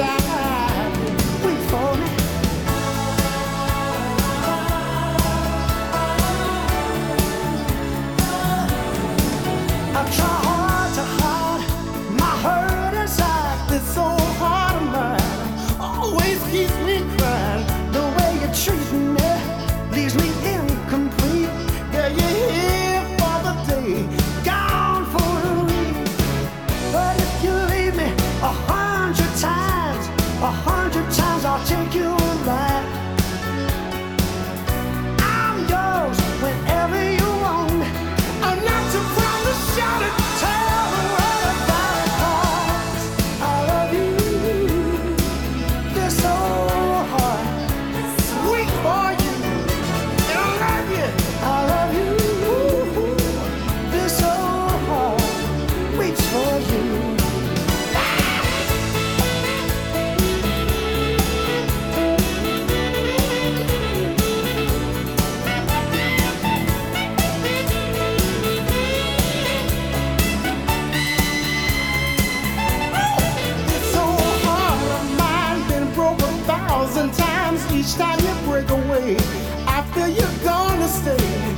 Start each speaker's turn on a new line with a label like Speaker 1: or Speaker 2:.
Speaker 1: Yeah. after you're gonna stay.